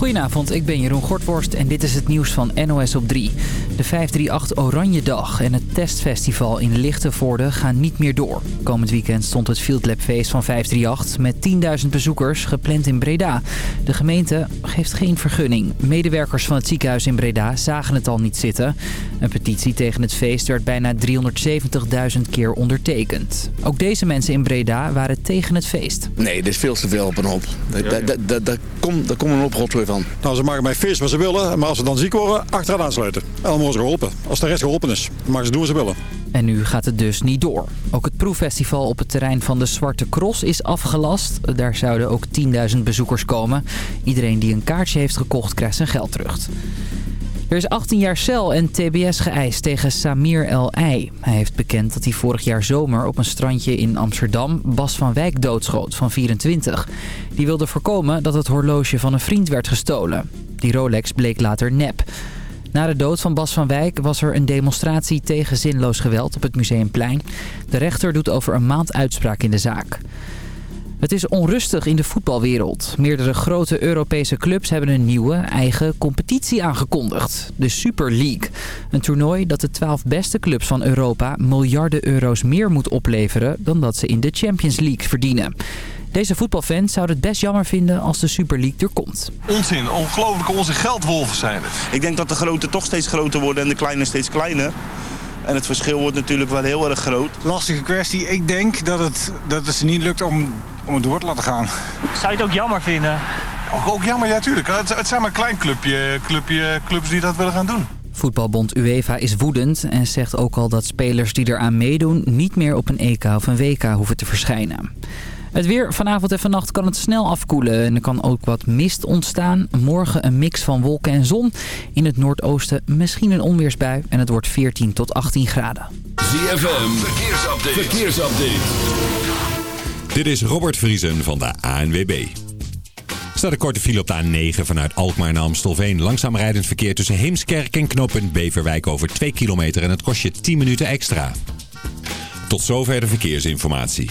Goedenavond, ik ben Jeroen Gortworst en dit is het nieuws van NOS op 3. De 538 Oranje Dag en het testfestival in Lichtenvoorde gaan niet meer door. Komend weekend stond het Field Lab feest van 538 met 10.000 bezoekers gepland in Breda. De gemeente geeft geen vergunning. Medewerkers van het ziekenhuis in Breda zagen het al niet zitten. Een petitie tegen het feest werd bijna 370.000 keer ondertekend. Ook deze mensen in Breda waren tegen het feest. Nee, dit is veel te veel op een hoop. Daar komt een oprotzooi van. Nou, ze mogen mij feest wat ze willen, maar als ze dan ziek worden, achteraan aansluiten. Allemaal is geholpen. Als de rest geholpen is, mogen ze doen wat ze willen. En nu gaat het dus niet door. Ook het proeffestival op het terrein van de Zwarte Cross is afgelast. Daar zouden ook 10.000 bezoekers komen. Iedereen die een kaartje heeft gekocht krijgt zijn geld terug. Er is 18 jaar cel en tbs geëist tegen Samir El Ei. Hij heeft bekend dat hij vorig jaar zomer op een strandje in Amsterdam Bas van Wijk doodschoot van 24. Die wilde voorkomen dat het horloge van een vriend werd gestolen. Die Rolex bleek later nep. Na de dood van Bas van Wijk was er een demonstratie tegen zinloos geweld op het Museumplein. De rechter doet over een maand uitspraak in de zaak. Het is onrustig in de voetbalwereld. Meerdere grote Europese clubs hebben een nieuwe eigen competitie aangekondigd. De Super League. Een toernooi dat de twaalf beste clubs van Europa miljarden euro's meer moet opleveren... dan dat ze in de Champions League verdienen. Deze voetbalfans zouden het best jammer vinden als de Super League er komt. Onzin, ongelooflijke onze geldwolven zijn het. Ik denk dat de grote toch steeds groter worden en de kleine steeds kleiner. En het verschil wordt natuurlijk wel heel erg groot. Lastige kwestie. Ik denk dat het, dat het ze niet lukt om, om het door te laten gaan. Zou je het ook jammer vinden? Ook, ook jammer, ja tuurlijk. Het, het zijn maar klein clubje, clubje, clubs die dat willen gaan doen. Voetbalbond UEFA is woedend en zegt ook al dat spelers die eraan meedoen... niet meer op een EK of een WK hoeven te verschijnen. Het weer vanavond en vannacht kan het snel afkoelen en er kan ook wat mist ontstaan. Morgen een mix van wolken en zon. In het noordoosten misschien een onweersbui en het wordt 14 tot 18 graden. ZFM, verkeersupdate. verkeersupdate. Dit is Robert Vriesen van de ANWB. Staat een korte file op de A9 vanuit Alkmaar naar Amstelveen. Langzaam rijdend verkeer tussen Heemskerk en knooppunt Beverwijk over 2 kilometer en het kost je 10 minuten extra. Tot zover de verkeersinformatie.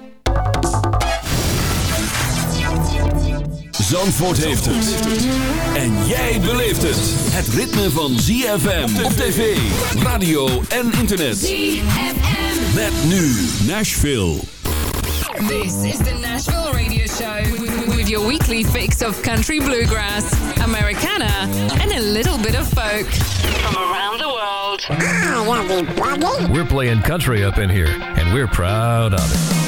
Zandvoort heeft het. En jij beleeft het. Het ritme van ZFM op tv, radio en internet. ZFM. Met nu Nashville. This is the Nashville Radio Show with, with your weekly fix of country bluegrass, Americana, and a little bit of folk from around the world. Ah, we're playing country up in here, and we're proud of it.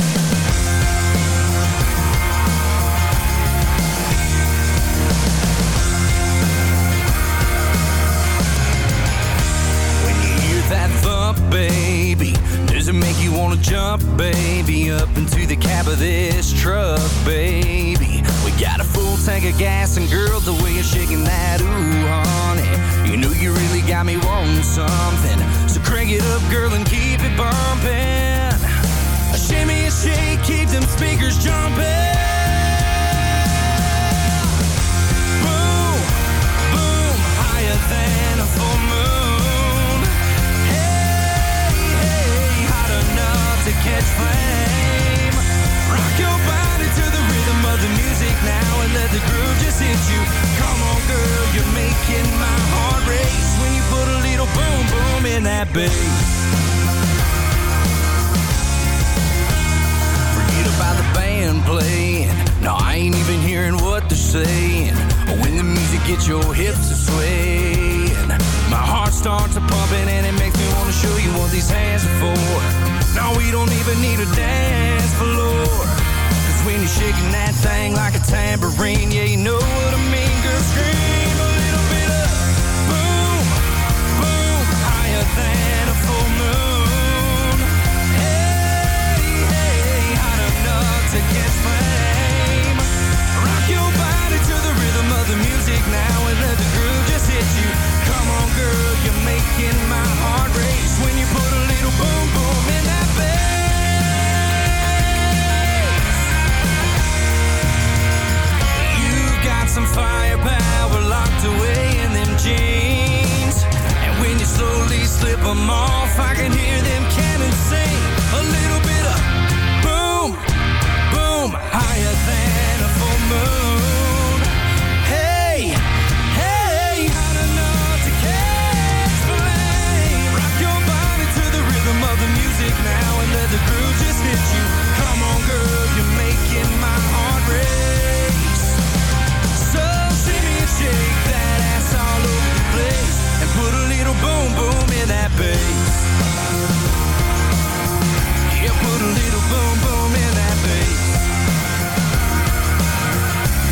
Does it make you wanna jump, baby, up into the cab of this truck, baby? We got a full tank of gas, and girl, the way you're shaking that, ooh, honey, you know you really got me wanting something. So crank it up, girl, and keep it bumping. A shimmy, a shake, keep them speakers jumping. catch flame. Rock your body to the rhythm of the music now And let the groove just hit you. Come on girl, you're making my heart race When you put a little boom boom in that bass. Forget about the band playing. No, I ain't even hearing what they're saying. When the music gets your hips a swaying My heart starts a pumping and it makes me wanna show you what these hands are for. We don't even need a dance floor. Cause when you're shaking that thing like a tambourine, yeah, you know what I mean, girl. Scream higher than a full moon. That bass. Yeah, put a little boom boom in that bass.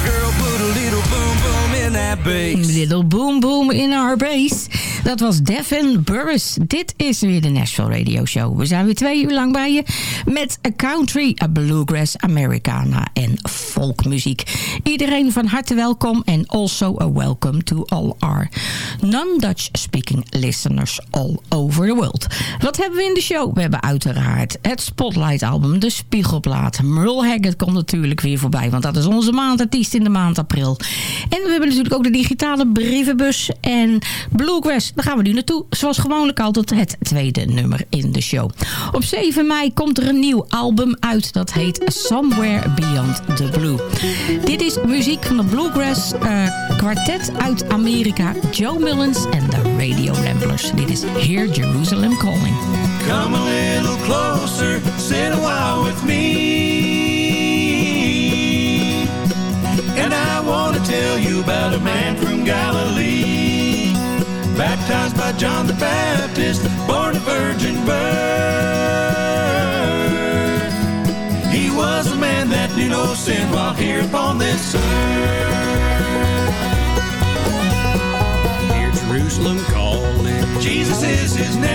Girl, put a little boom boom in that bass. Little boom boom in our bass. Dat was Devin Burris. Dit is weer de Nashville Radio Show. We zijn weer twee uur lang bij je met a country, a bluegrass, Americana en folkmuziek. Iedereen van harte welkom en also a welcome to all our non-Dutch speaking listeners all over the world. Wat hebben we in de show? We hebben uiteraard het Spotlight album, de Spiegelplaat. Merle Haggard komt natuurlijk weer voorbij, want dat is onze maandartiest in de maand april. En we hebben natuurlijk ook de digitale brievenbus en Bluegrass. Daar gaan we nu naartoe. Zoals gewoonlijk altijd het tweede nummer in de show. Op 7 mei komt er een nieuw album uit. Dat heet Somewhere Beyond the Blue. Dit is muziek van de Bluegrass eh, kwartet uit Amerika. Joe Millens en de Radio Ramblers. Dit is Hear Jerusalem Calling. Come a little closer, sit a while with me. And I want to tell you about a man from Galilee. Baptized by John the Baptist, born a virgin birth. He was a man that knew no sin while here upon this earth. Hear Jerusalem calling. Jesus is his name.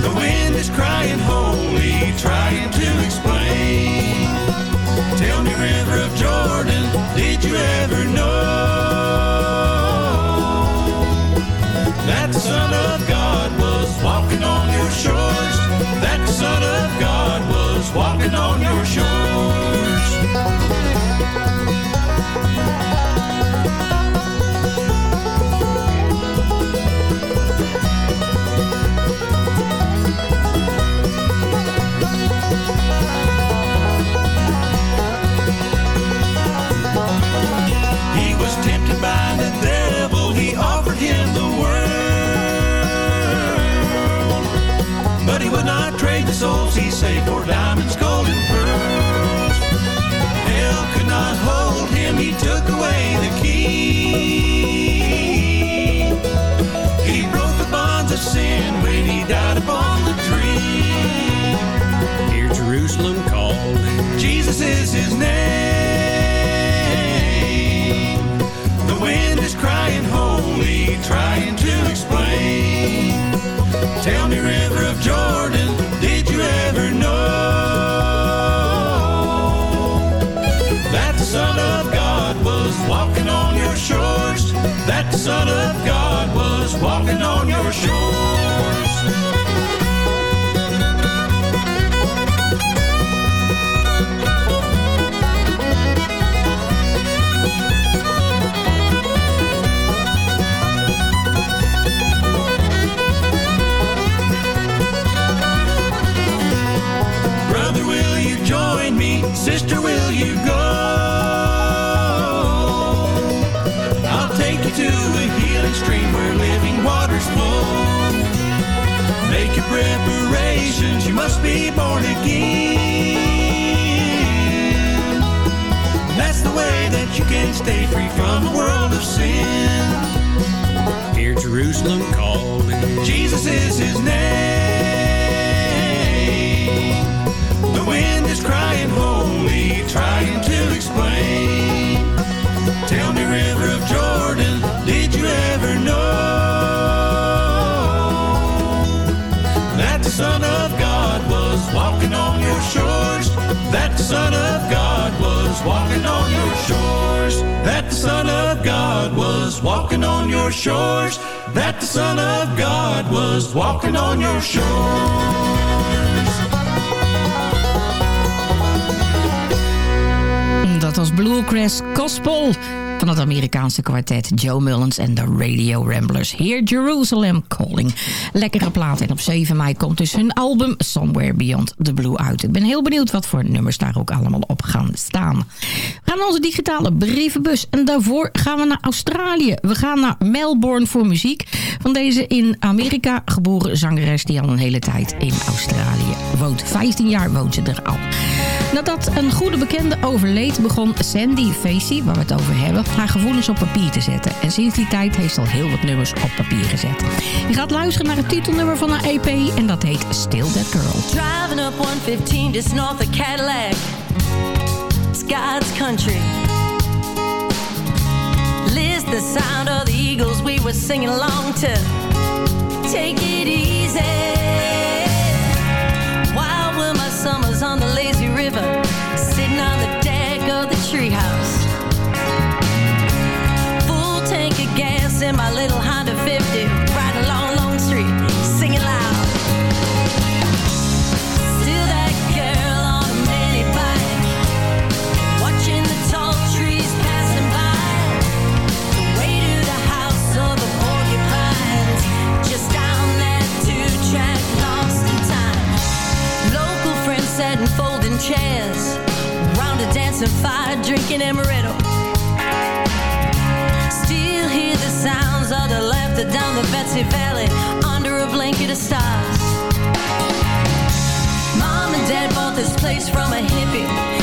The wind is crying holy, trying to explain. Tell me, River of Jordan, did you ever know that the Son of God was walking on your shores? That the Son of God was walking on your shores. That Son of God was walking on your shores. Must be born again. That's the way that you can stay free from the world of sin. Hear Jerusalem calling. Jesus is his name. The wind is crying holy, trying to explain. Tell me, River of Jordan, did you ever know Son of God was walking on your shores. That the Son of God was walking on your shores. That the Son of God was walking on your shores. Dat was Bluegrass Gospel van het Amerikaanse kwartet Joe Mullins en de Radio Ramblers. Heer Jerusalem Calling. Lekkere plaat en op 7 mei komt dus hun album Somewhere Beyond the Blue uit. Ik ben heel benieuwd wat voor nummers daar ook allemaal op gaan staan. We gaan naar onze digitale brievenbus en daarvoor gaan we naar Australië. We gaan naar Melbourne voor muziek van deze in Amerika geboren zangeres die al een hele tijd in Australië woont. 15 jaar woont ze er al. Nadat een goede bekende overleed begon Sandy Facey, waar we het over hebben, haar gevoelens op papier te zetten. En sinds die tijd heeft ze al heel wat nummers op papier gezet. Je gaat luisteren naar het titelnummer van haar EP en dat heet Still That Girl. Driving up 115 just north of Cadillac. It's country. List the sound of the Eagles we were singing along to. Take it easy. Drinking amaretto. Still hear the sounds of the laughter down the Betsy Valley under a blanket of stars. Mom and Dad bought this place from a hippie.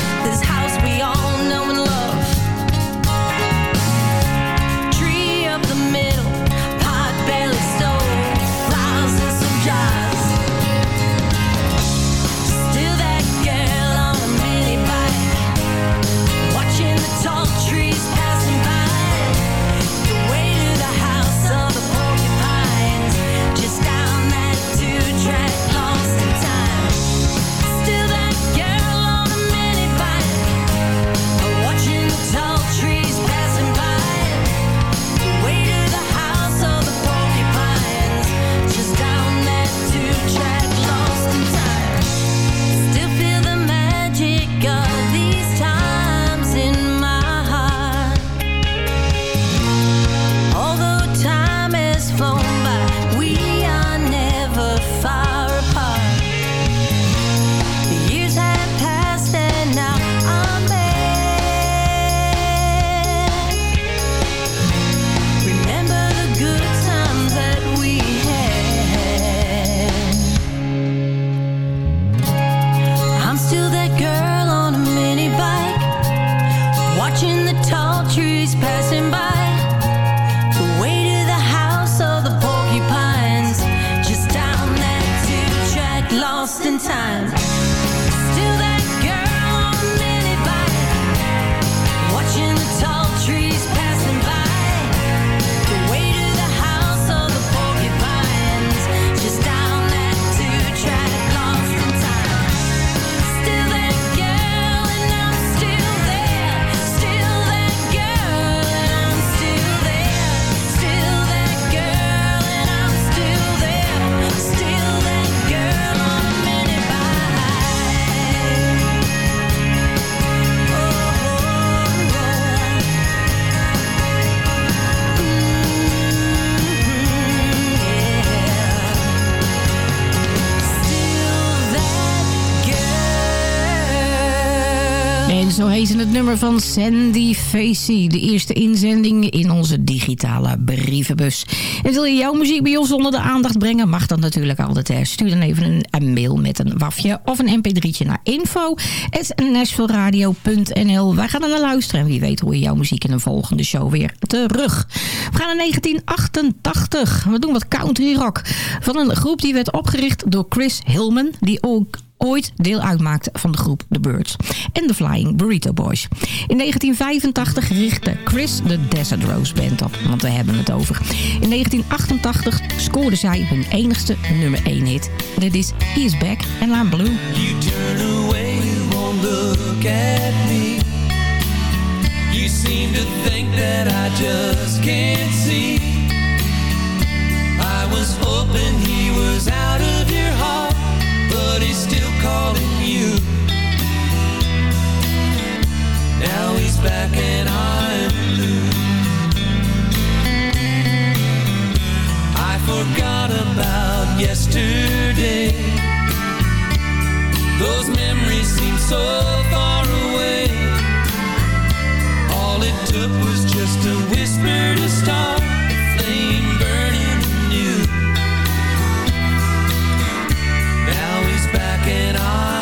Het nummer van Sandy Facey. De eerste inzending in onze digitale brievenbus. En wil je jouw muziek bij ons onder de aandacht brengen? Mag dat natuurlijk altijd. Stuur dan even een, een mail met een wafje of een mp3'tje naar info.nashvilleradio.nl Wij gaan er naar luisteren en wie weet hoor je jouw muziek in een volgende show weer terug. We gaan naar 1988. We doen wat country rock. Van een groep die werd opgericht door Chris Hillman... die ook ooit deel uitmaakte van de groep The Birds en de Flying Burrito Boys. In 1985 richtte Chris de Desert Rose Band op, want we hebben het over. In 1988 scoorden zij hun enigste nummer 1 hit. Dit is He Is Back and I'm Blue. You turn away, won't look at me. You seem to think that I just can't see. I was hoping he was out of your heart, but he's still calling you. Now he's back and I'm blue. I forgot about yesterday. Those memories seem so far away. All it took was just a whisper to start a flame And I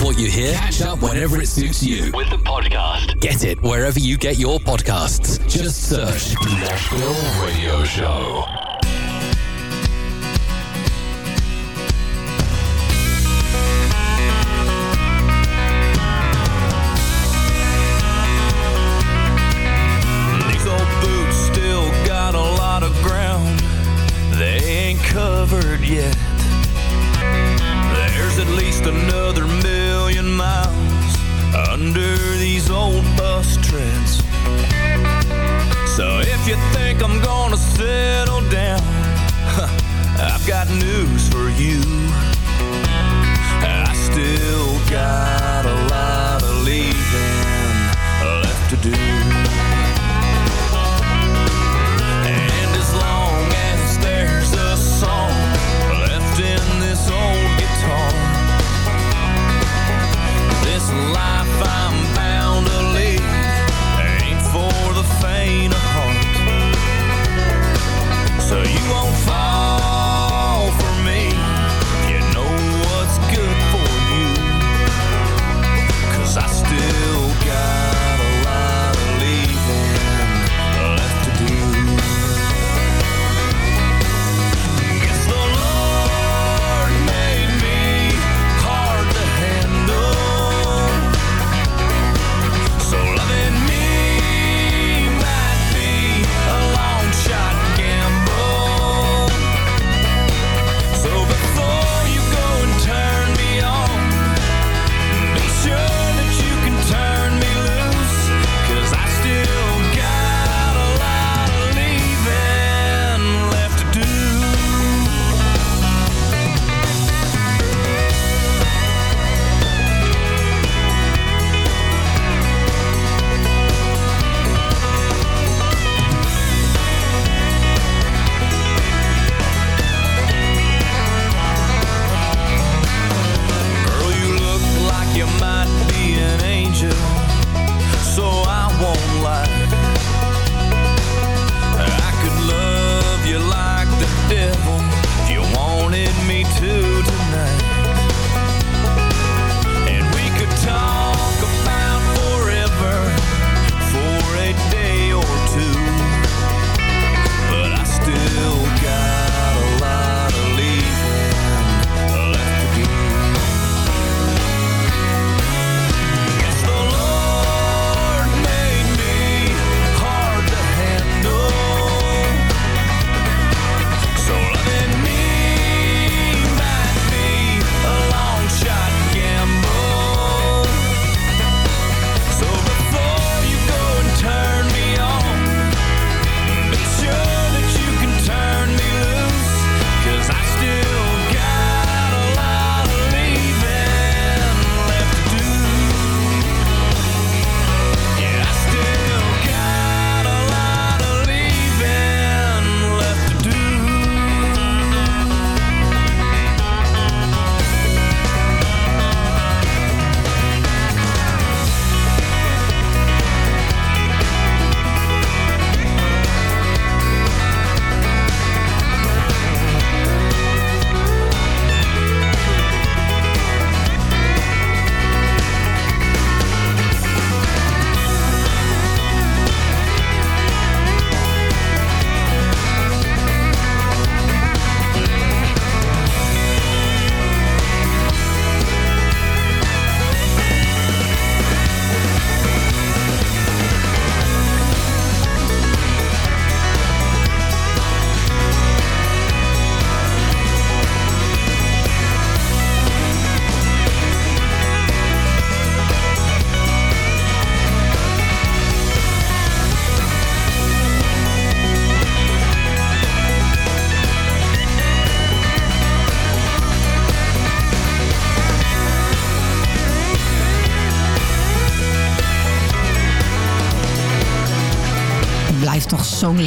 Like what you hear? Catch up whenever it suits you. With the podcast. Get it wherever you get your podcasts. Just search Nashville Radio Show. These old boots still got a lot of ground they ain't covered yet. There's at least another million miles under these old bus treads. So if you think I'm gonna settle down, I've got news for you. I still got a lot of leaving left to do. Won't fall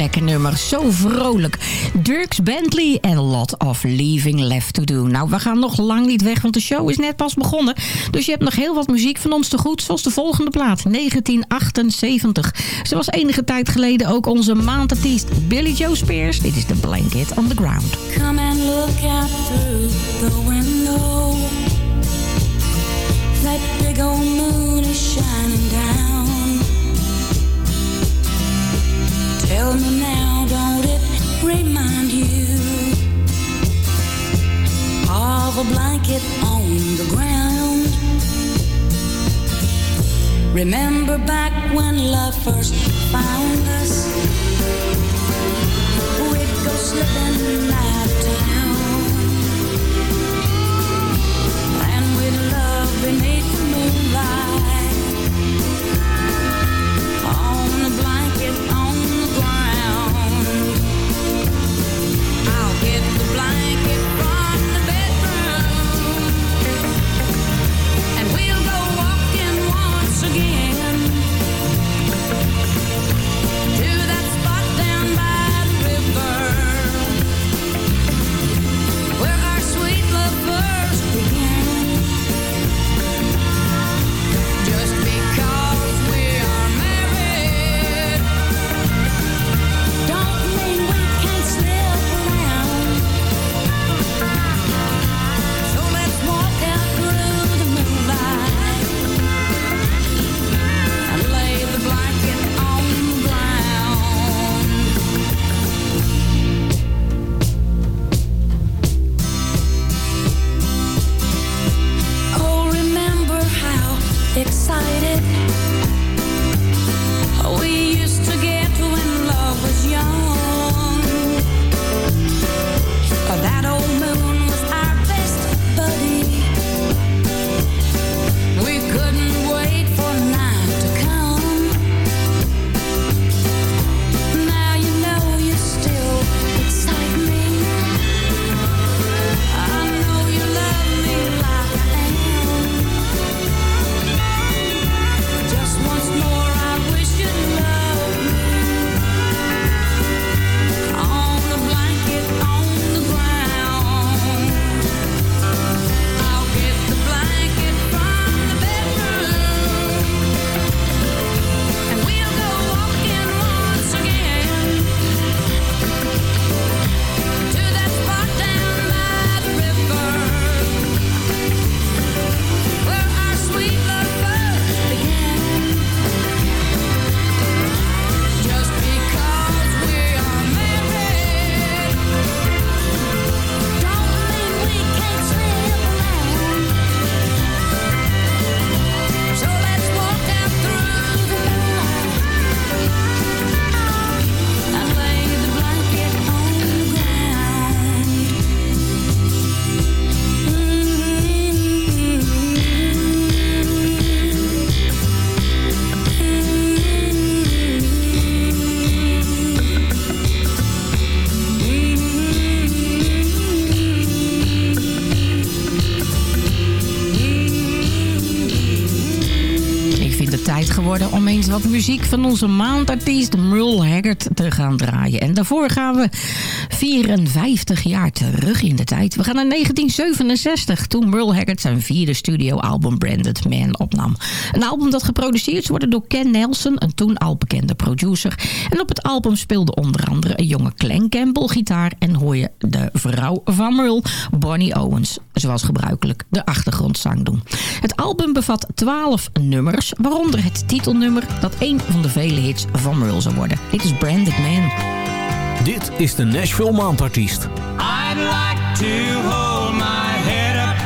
lekker nummer. Zo vrolijk. Dirks Bentley en Lot of Leaving Left to Do. Nou, we gaan nog lang niet weg, want de show is net pas begonnen. Dus je hebt nog heel wat muziek van ons te goed. Zoals de volgende plaat, 1978. Ze was enige tijd geleden ook onze maandartiest Billy Joe Spears. Dit is The Blanket on the Ground. Come and look out through the window. Moon is shining Tell me now, don't it remind you of a blanket on the ground? Remember back when love first found us? We'd go out of town, and we'd love beneath the moonlight wat muziek van onze maandartiest Merle Haggard te gaan draaien. En daarvoor gaan we 54 jaar terug in de tijd. We gaan naar 1967, toen Merle Haggard zijn vierde studioalbum Branded Man opnam. Een album dat geproduceerd worden door Ken Nelson, een toen al bekende producer. En op het album speelde onder andere een jonge Glenn Campbell gitaar... en hoor je de vrouw van Merle, Bonnie Owens, zoals gebruikelijk de achtergrondzang doen. Het album bevat 12 nummers, waaronder het titelnummer... dat een van de vele hits van Merle zou worden. Dit is Branded Man. Dit is de Nashville Maandartiest. I'd like to hold my head up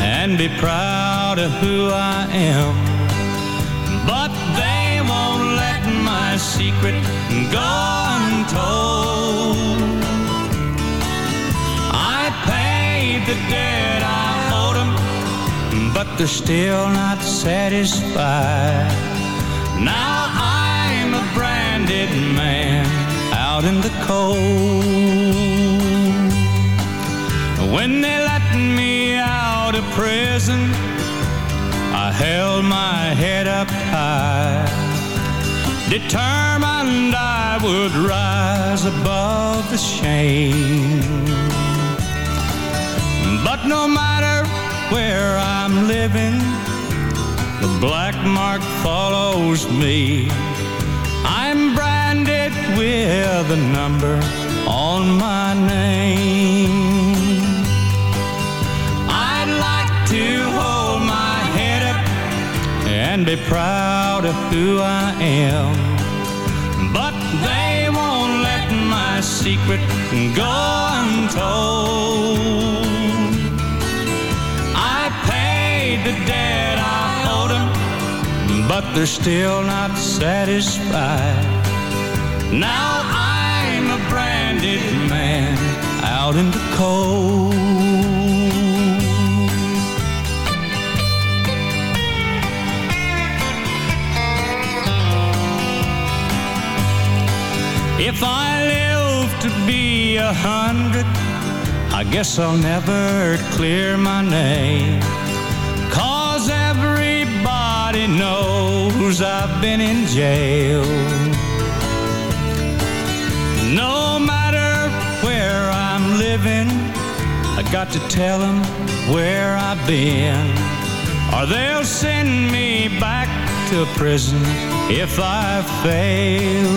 and be proud of who I am. But they won't let my secret go untold. I paid the debt I owed them, but they're still not satisfied. Now I'm a branded man out in the cold. When they let me out of prison, I held my head up high. determined I would rise above the shame. But no matter where I'm living, the black mark follows me. With a number on my name. I'd like to hold my head up and be proud of who I am. But they won't let my secret go untold. I paid the debt I owed them, but they're still not satisfied. Now I'm a branded man out in the cold. If I live to be a hundred, I guess I'll never clear my name. Cause everybody knows I've been in jail. I got to tell them where I've been. Or they'll send me back to prison if I fail.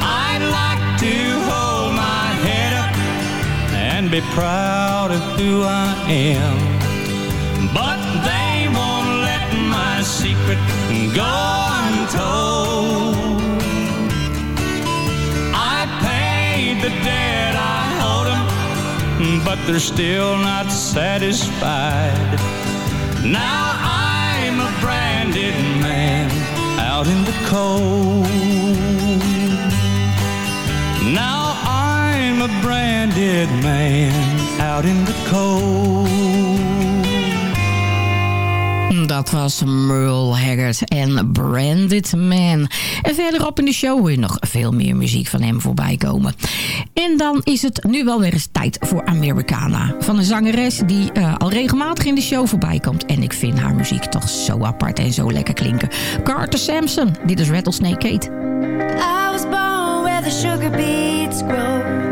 I'd like to hold my head up and be proud of who I am. But they won't let my secret go untold. I paid the debt but they're still not satisfied. Now I'm a branded man out in the cold. Now I'm a branded man out in the cold. Dat was Merle Haggard en Branded Man. En verderop in de show hoor je nog veel meer muziek van hem voorbij komen. En dan is het nu wel weer eens tijd voor Americana. Van een zangeres die uh, al regelmatig in de show voorbij komt. En ik vind haar muziek toch zo apart en zo lekker klinken. Carter Sampson, dit is Rattlesnake Kate. I was born where the sugar beets grow.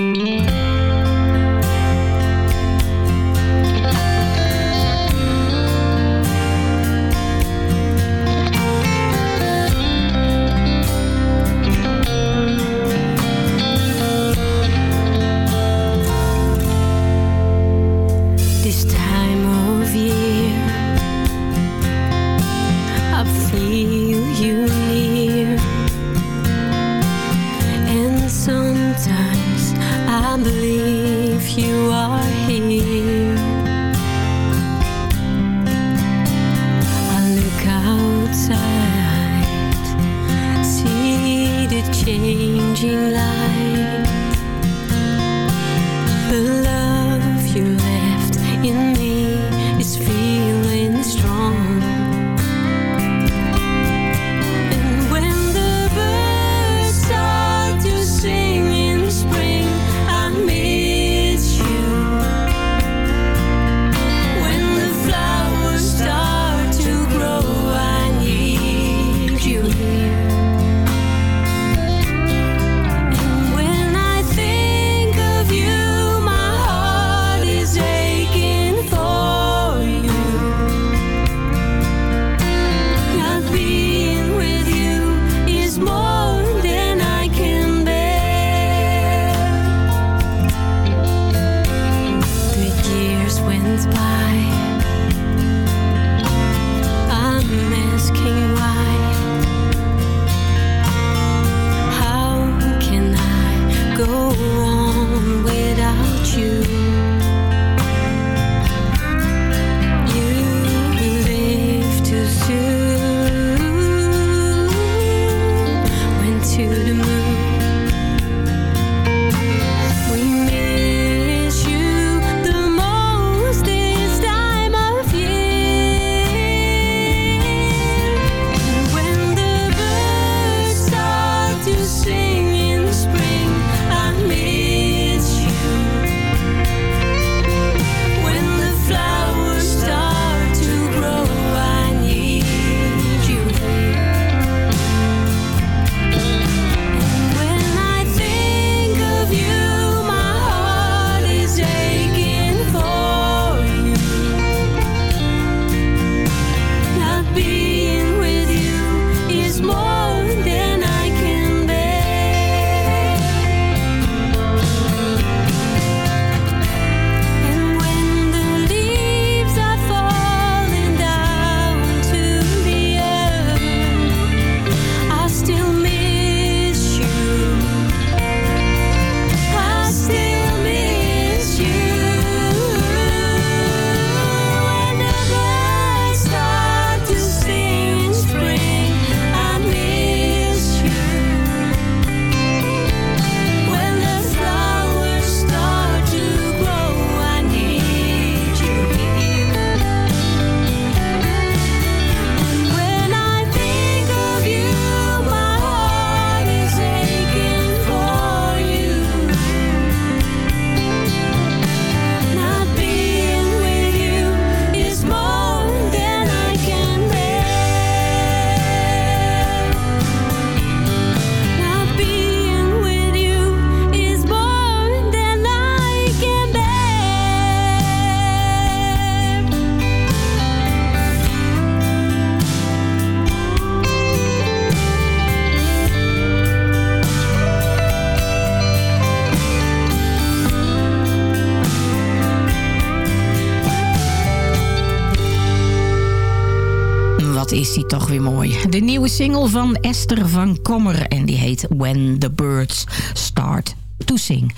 single van Esther van Kommer. En die heet When the Birds Start to Sing.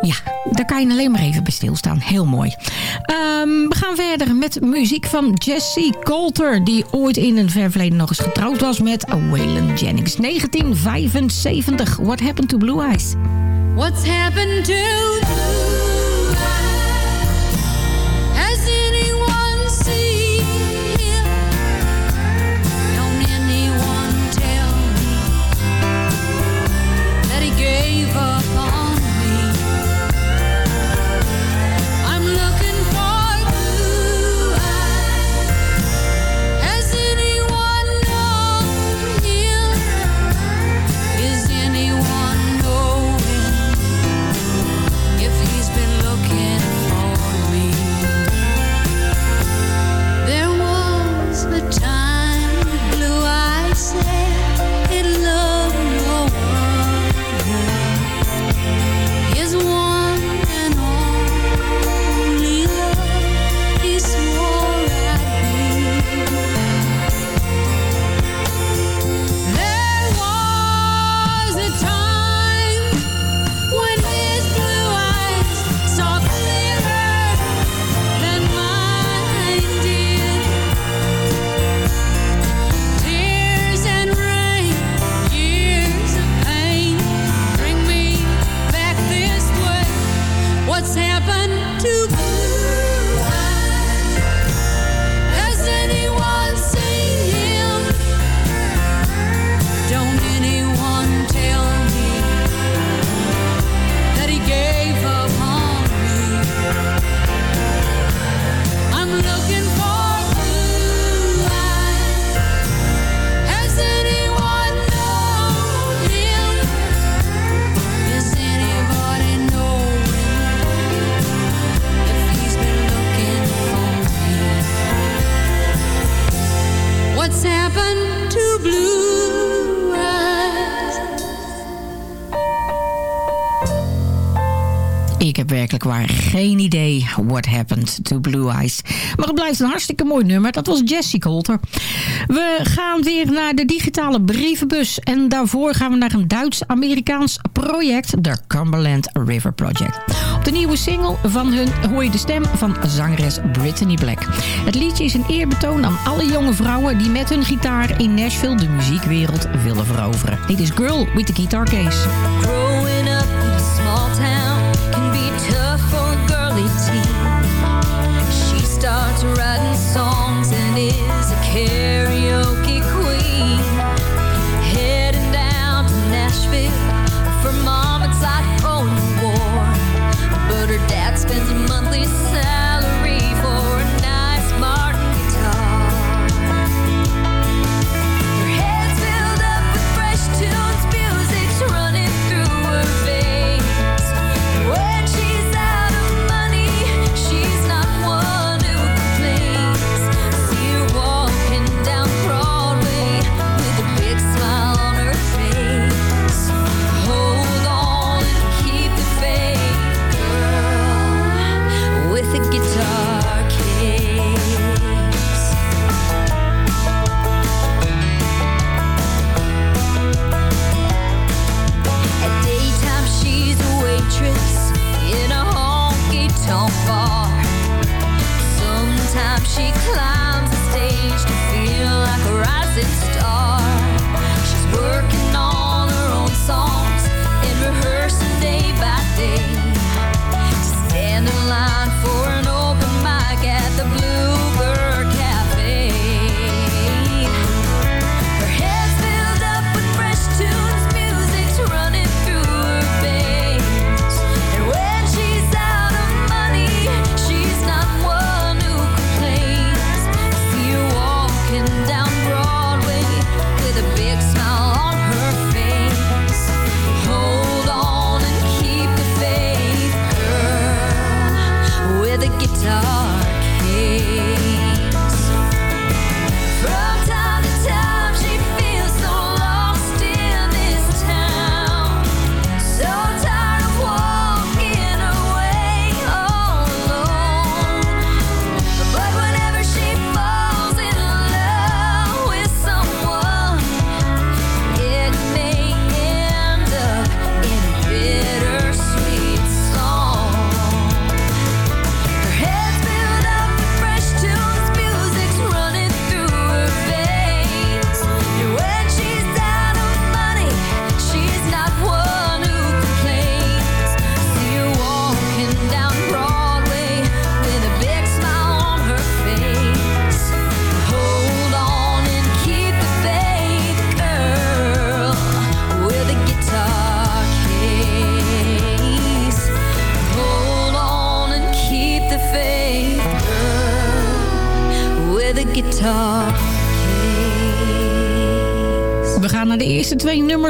Ja, daar kan je alleen maar even bij stilstaan. Heel mooi. Ehm, we gaan verder met muziek van Jesse Coulter... die ooit in een verleden nog eens getrouwd was met Waylon Jennings. 1975, What Happened to Blue Eyes? What's happened to Geen idee what happened to Blue Eyes. Maar het blijft een hartstikke mooi nummer. Dat was Jessie Coulter. We gaan weer naar de digitale brievenbus. En daarvoor gaan we naar een Duits-Amerikaans project. De Cumberland River Project. Op de nieuwe single van hun hoor je de stem van zangeres Brittany Black. Het liedje is een eerbetoon aan alle jonge vrouwen... die met hun gitaar in Nashville de muziekwereld willen veroveren. Dit is Girl with the Guitar Case.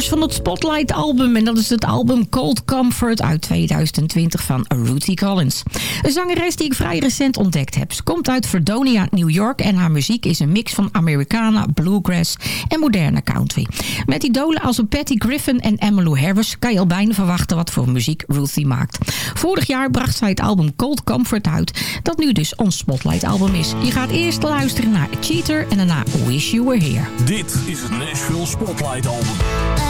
van het Spotlight album. En dat is het album Cold Comfort uit 2020 van Ruthie Collins. Een zangeres die ik vrij recent ontdekt heb. Ze komt uit Verdonia, New York. En haar muziek is een mix van Americana, bluegrass en moderne country. Met idolen als Patty Griffin en Emmylou Harris kan je al bijna verwachten wat voor muziek Ruthie maakt. Vorig jaar bracht zij het album Cold Comfort uit. Dat nu dus ons Spotlight album is. Je gaat eerst luisteren naar Cheater en daarna Wish You Were Here. Dit is het Nashville Spotlight album.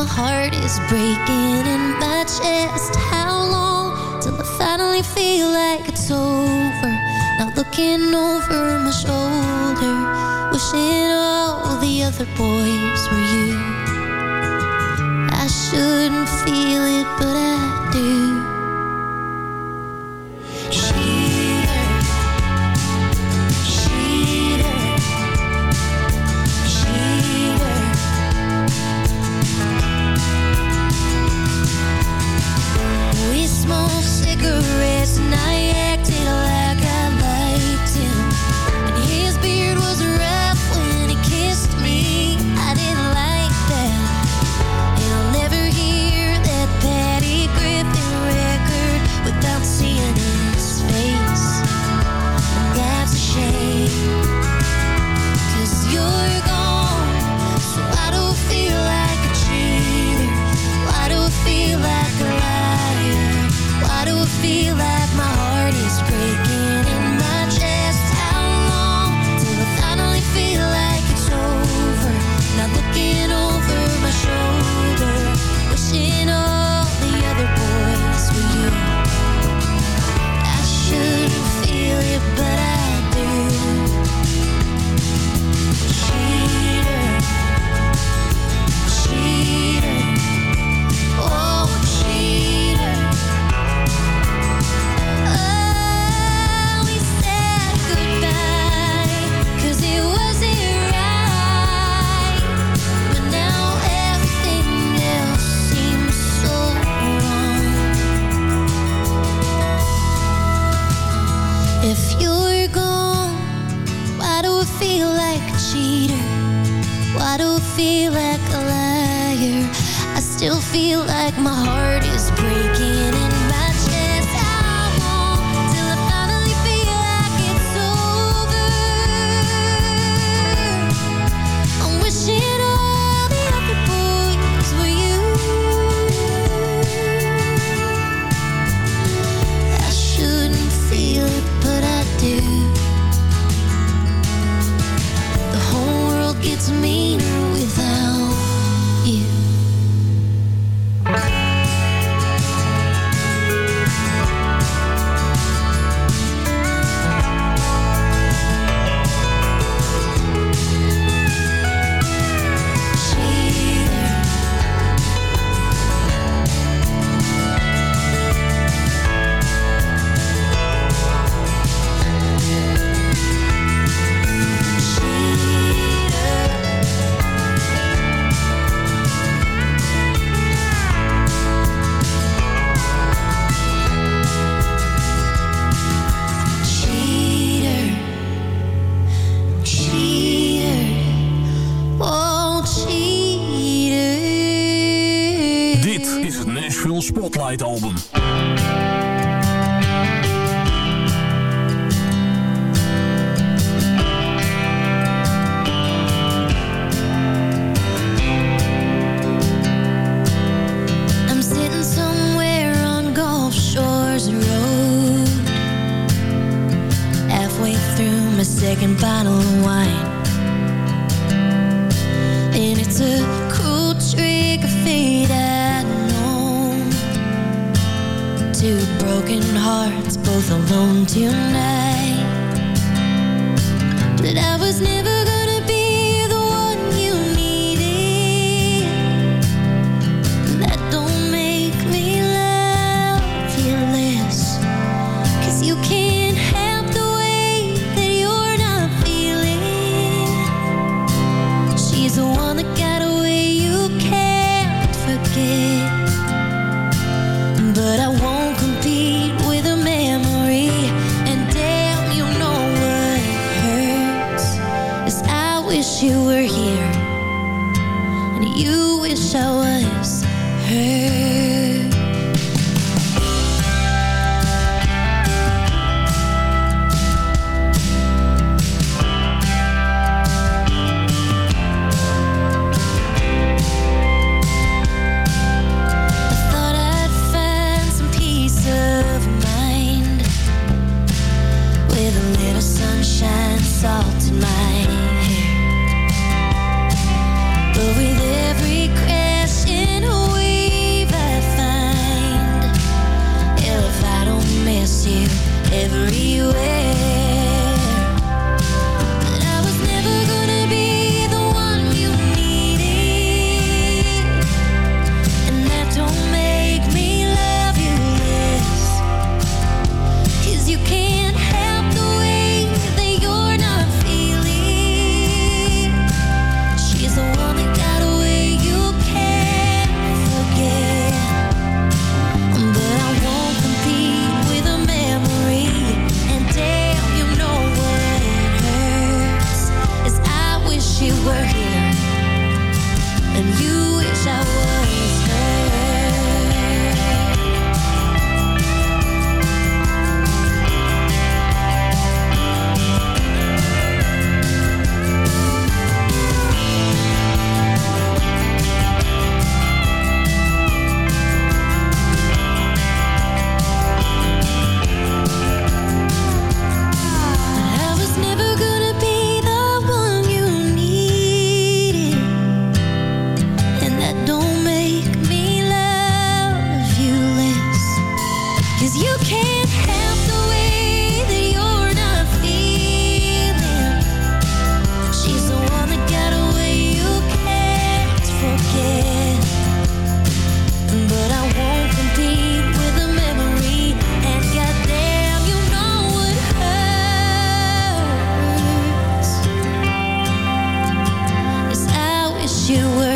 my heart is breaking in my chest. How long till I finally feel like it's over? Not looking over my shoulder Wishing all the other boys were you. I shouldn't feel it, but I do.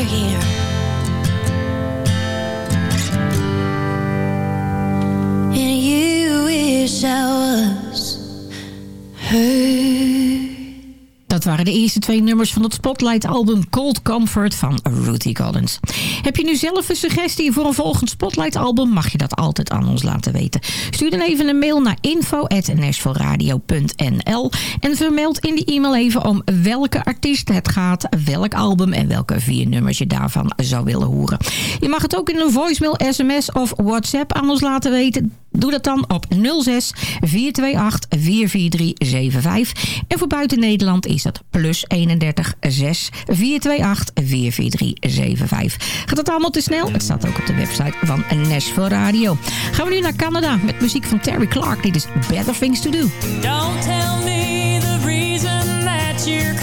here. dat waren de eerste twee nummers van het Spotlight-album Cold Comfort van Ruthie Collins. Heb je nu zelf een suggestie voor een volgend Spotlight-album? Mag je dat altijd aan ons laten weten. Stuur dan even een mail naar info.nashvilleradio.nl en vermeld in die e-mail even om welke artiest het gaat, welk album en welke vier nummers je daarvan zou willen horen. Je mag het ook in een voicemail, sms of WhatsApp aan ons laten weten. Doe dat dan op 06 428 44375. En voor buiten Nederland is dat plus 31 6 428 44375. Gaat dat allemaal te snel? Het staat ook op de website van Nashville Radio. Gaan we nu naar Canada met muziek van Terry Clark. Dit is Better Things to Do. Don't tell me the reason that you're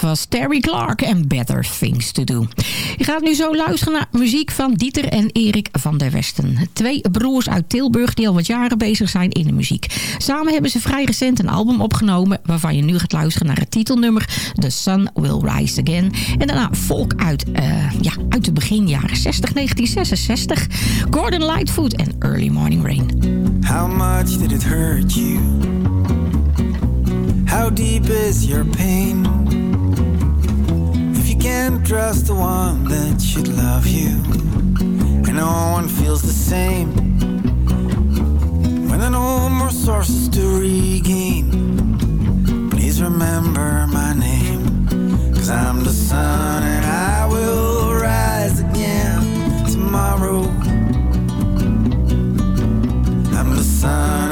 dat was Terry Clark en Better Things to Do. Je gaat nu zo luisteren naar muziek van Dieter en Erik van der Westen. Twee broers uit Tilburg die al wat jaren bezig zijn in de muziek. Samen hebben ze vrij recent een album opgenomen... waarvan je nu gaat luisteren naar het titelnummer The Sun Will Rise Again. En daarna volk uit, uh, ja, uit de begin jaren 60, 1966. Gordon Lightfoot en Early Morning Rain. How much did it hurt you? How deep is your pain? If can't trust the one that should love you. And no one feels the same When there no more sources to regain. Please remember my name Cause I'm the sun and I will rise again tomorrow. I'm the sun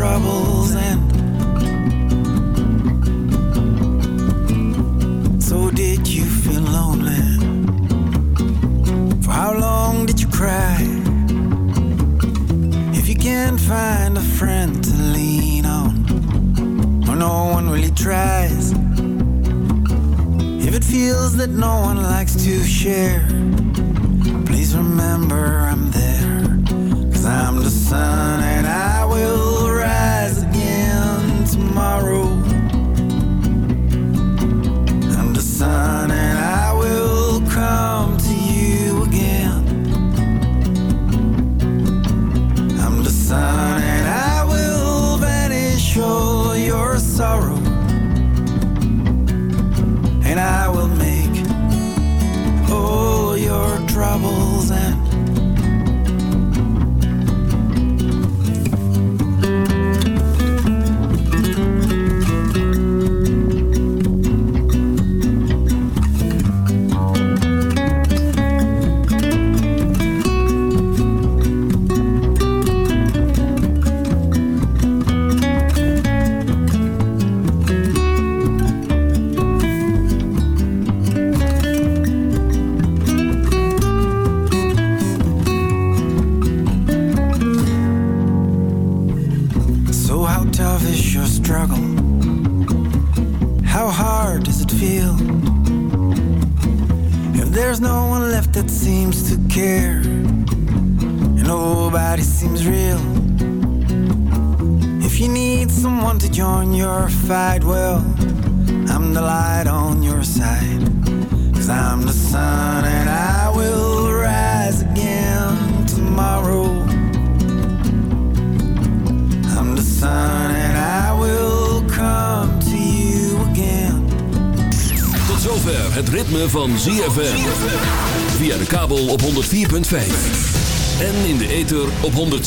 troubles end. So did you feel lonely? For how long did you cry? If you can't find a friend to lean on, or no one really tries. If it feels that no one likes to share, please remember I'm there.